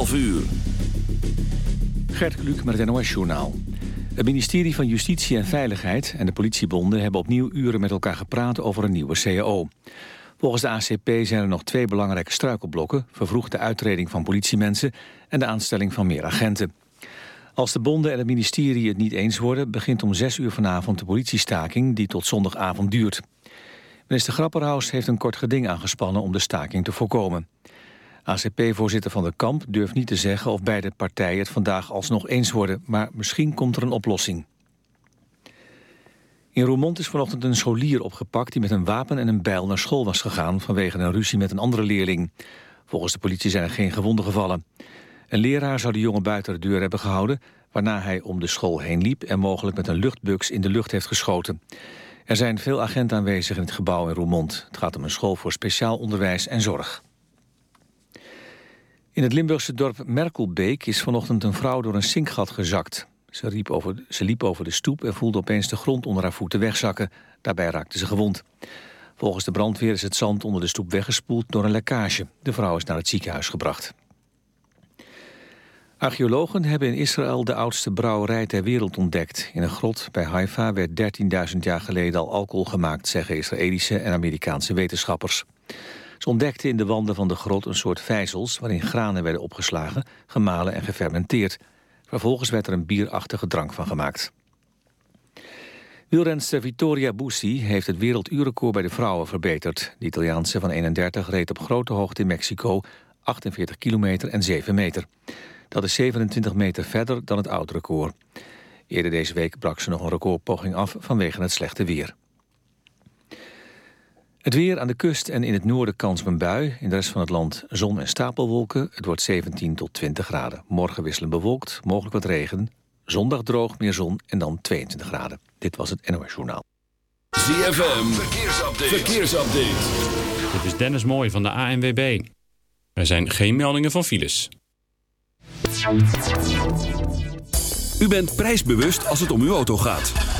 11 uur. Gert Kluk met het NOS-journaal. Het ministerie van Justitie en Veiligheid en de politiebonden... hebben opnieuw uren met elkaar gepraat over een nieuwe CAO. Volgens de ACP zijn er nog twee belangrijke struikelblokken... vervroegde uittreding van politiemensen... en de aanstelling van meer agenten. Als de bonden en het ministerie het niet eens worden... begint om zes uur vanavond de politiestaking... die tot zondagavond duurt. Minister Grapperhaus heeft een kort geding aangespannen... om de staking te voorkomen. ACP-voorzitter Van der Kamp durft niet te zeggen of beide partijen het vandaag alsnog eens worden, maar misschien komt er een oplossing. In Roermond is vanochtend een scholier opgepakt die met een wapen en een bijl naar school was gegaan vanwege een ruzie met een andere leerling. Volgens de politie zijn er geen gewonden gevallen. Een leraar zou de jongen buiten de deur hebben gehouden, waarna hij om de school heen liep en mogelijk met een luchtbux in de lucht heeft geschoten. Er zijn veel agenten aanwezig in het gebouw in Roermond. Het gaat om een school voor speciaal onderwijs en zorg. In het Limburgse dorp Merkelbeek is vanochtend een vrouw door een sinkgat gezakt. Ze, riep over, ze liep over de stoep en voelde opeens de grond onder haar voeten wegzakken. Daarbij raakte ze gewond. Volgens de brandweer is het zand onder de stoep weggespoeld door een lekkage. De vrouw is naar het ziekenhuis gebracht. Archeologen hebben in Israël de oudste brouwerij ter wereld ontdekt. In een grot bij Haifa werd 13.000 jaar geleden al alcohol gemaakt... zeggen Israëlische en Amerikaanse wetenschappers. Ze ontdekten in de wanden van de grot een soort vijzels... waarin granen werden opgeslagen, gemalen en gefermenteerd. Vervolgens werd er een bierachtige drank van gemaakt. Wielrenster Vittoria Bussi heeft het werelduurrecord bij de vrouwen verbeterd. De Italiaanse van 31 reed op grote hoogte in Mexico 48 kilometer en 7 meter. Dat is 27 meter verder dan het oud record. Eerder deze week brak ze nog een recordpoging af vanwege het slechte weer. Het weer aan de kust en in het noorden kans op een bui. In de rest van het land zon en stapelwolken. Het wordt 17 tot 20 graden. Morgen wisselen bewolkt, mogelijk wat regen. Zondag droog, meer zon en dan 22 graden. Dit was het NOS Journaal. ZFM, verkeersupdate. verkeersupdate. Dit is Dennis Mooij van de ANWB. Er zijn geen meldingen van files. U bent prijsbewust als het om uw auto gaat.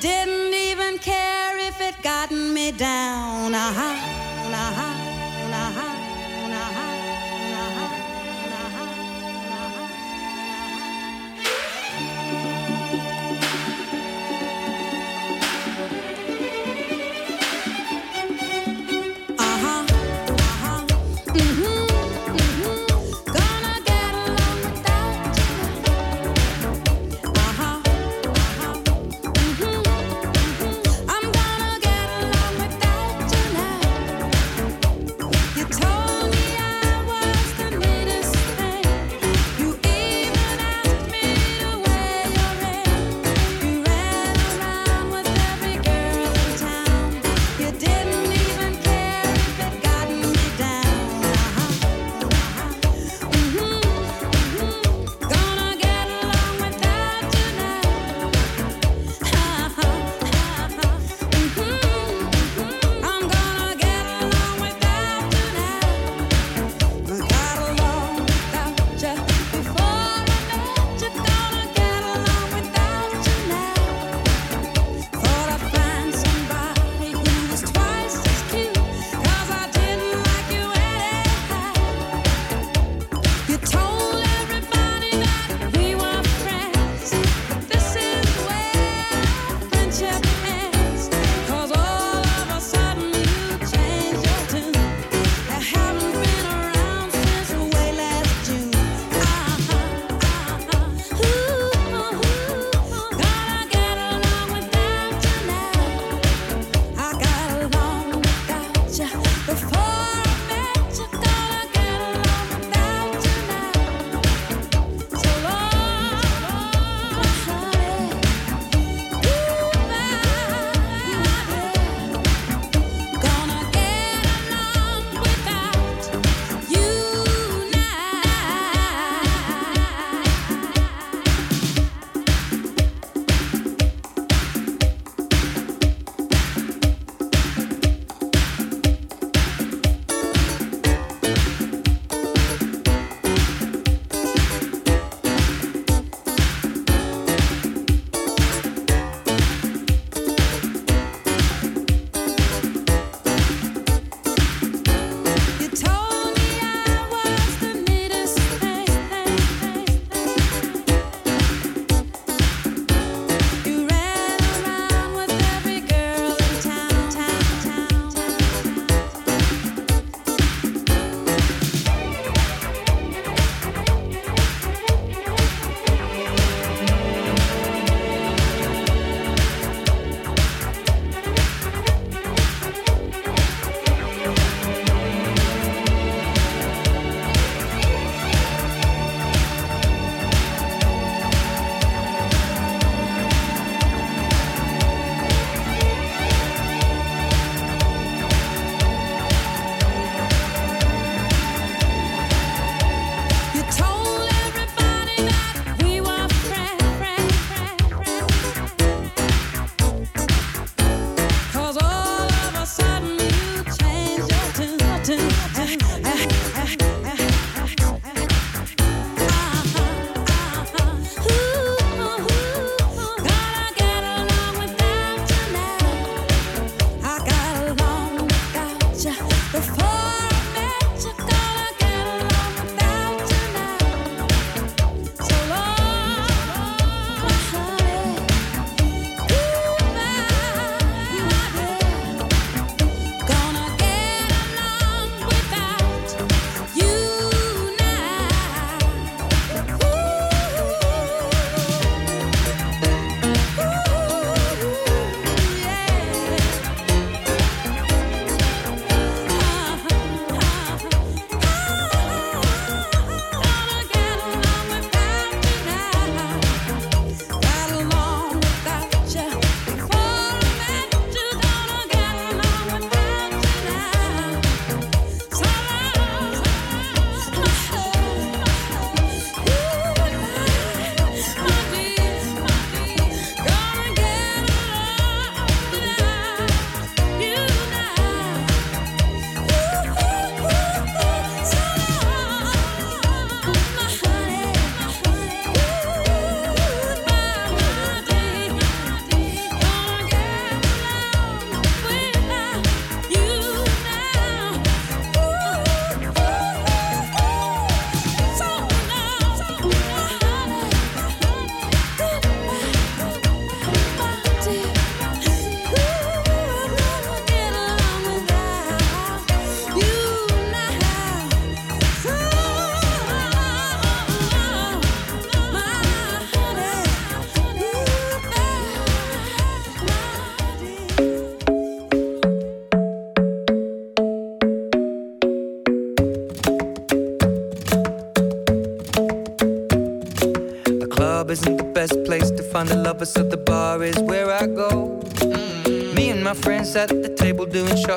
Didn't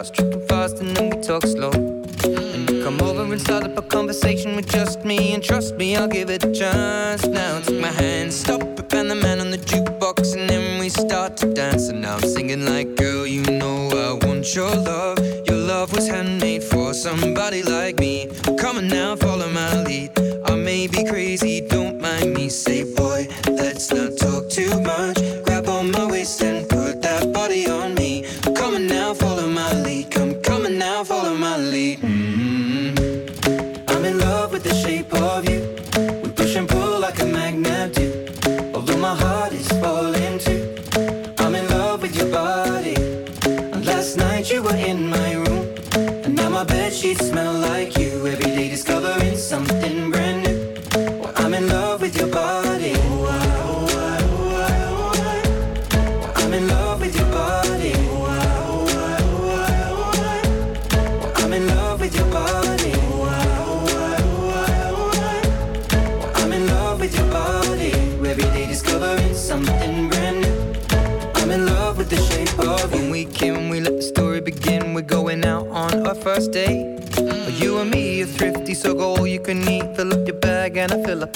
house, tripping fast, and then we talk slow. And come over and start up a conversation with just me, and trust me, I'll give it a chance.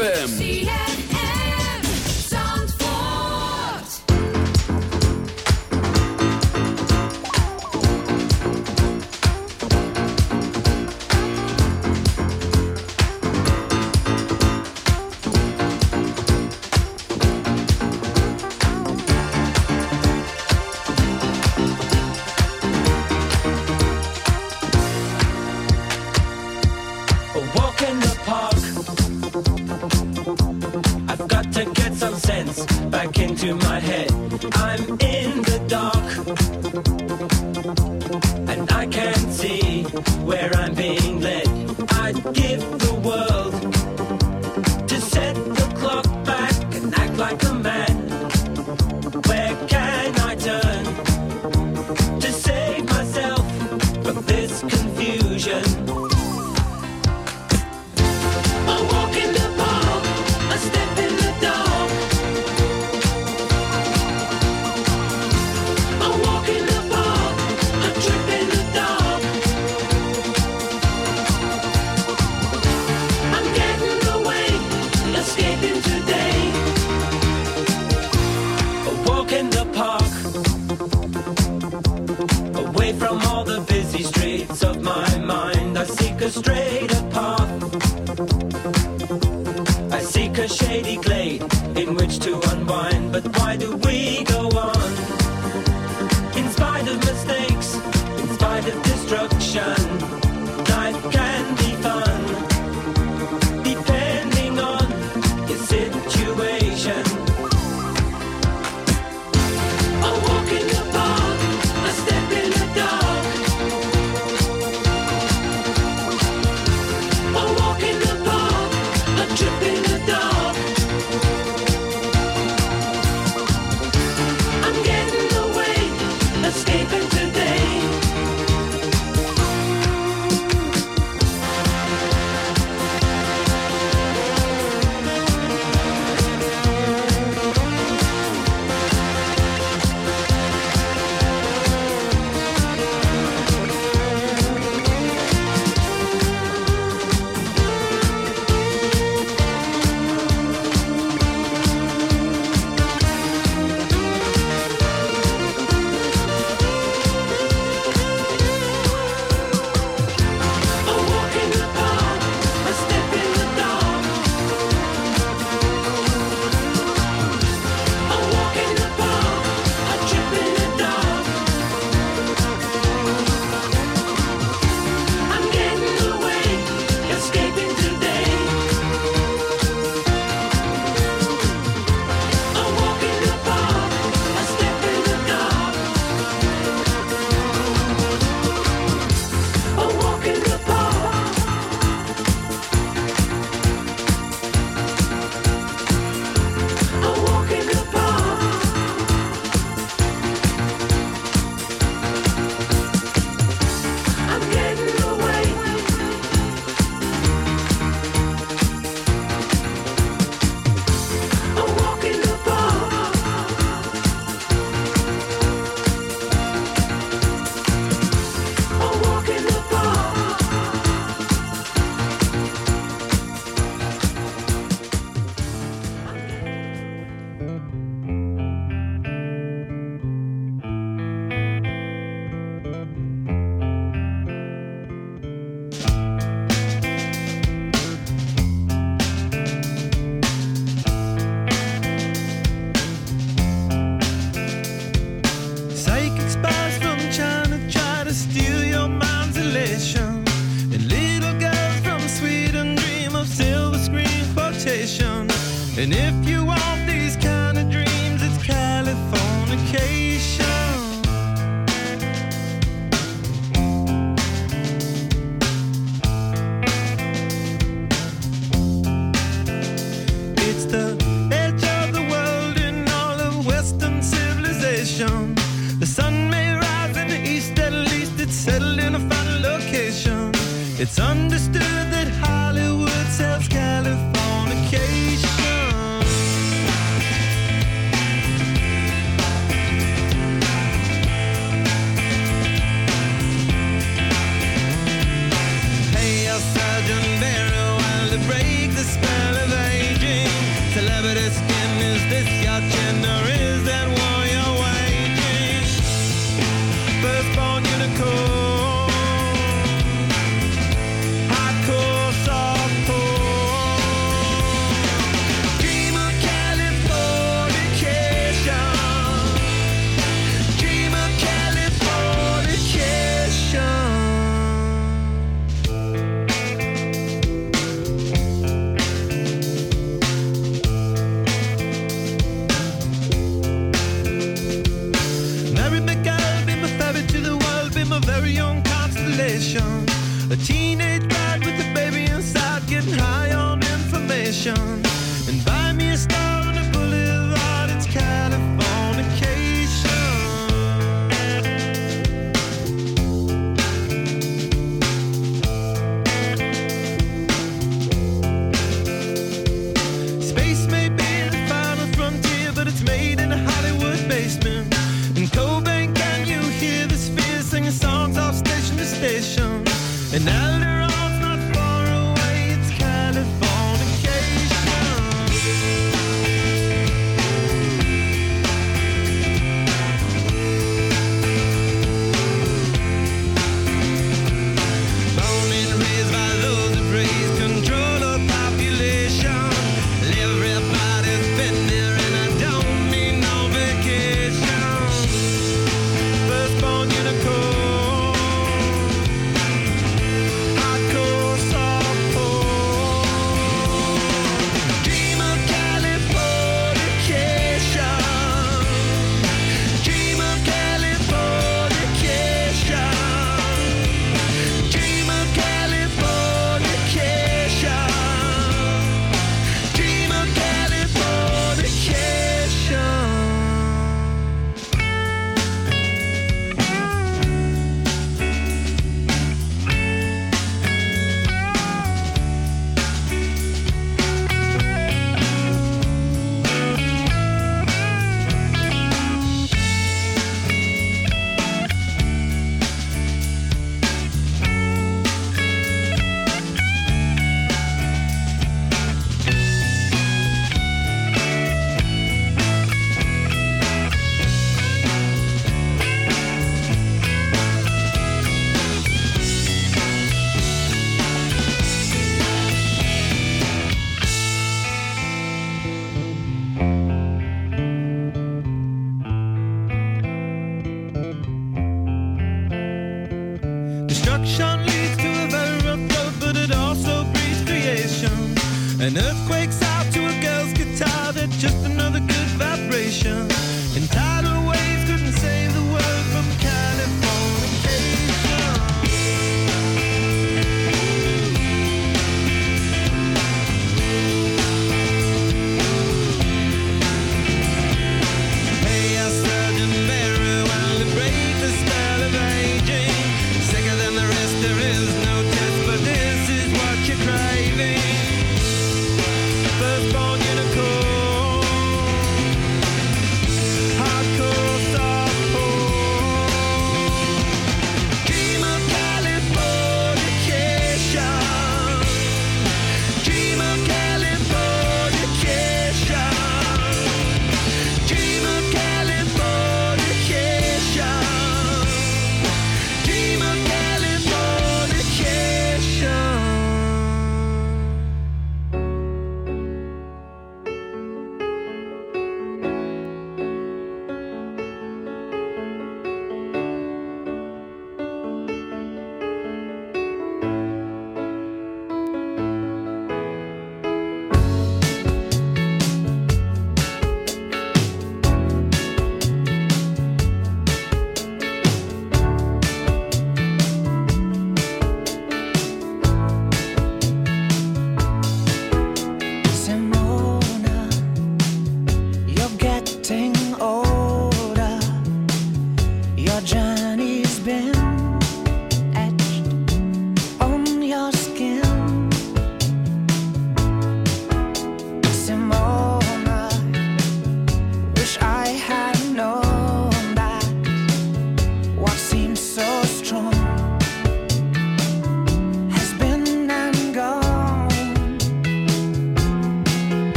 ZFM.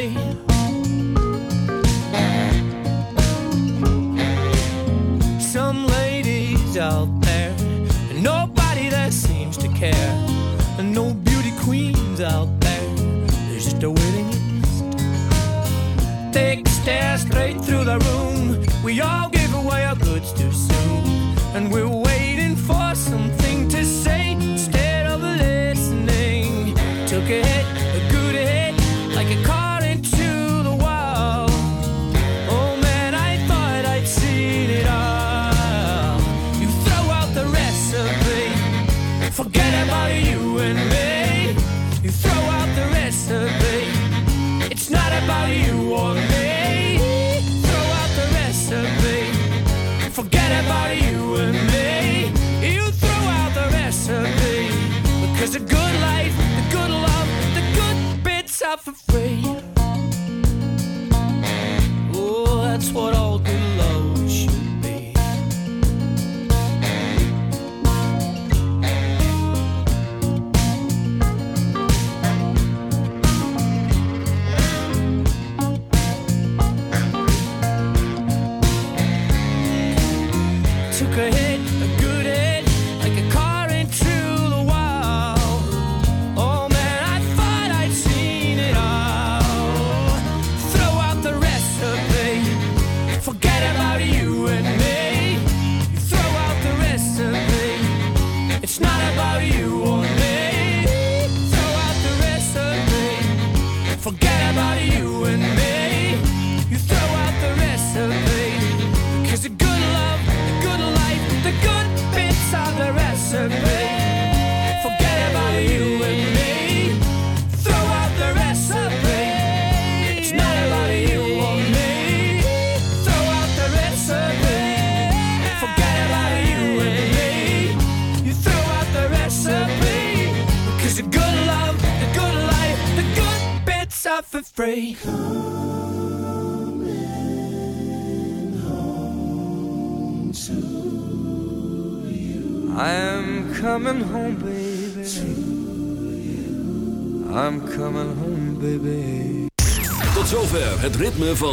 way. Some ladies out there, and nobody that seems to care, and no beauty queens out there. There's just a waiting list. They stare straight through the room. We all give away our goods too soon, and we're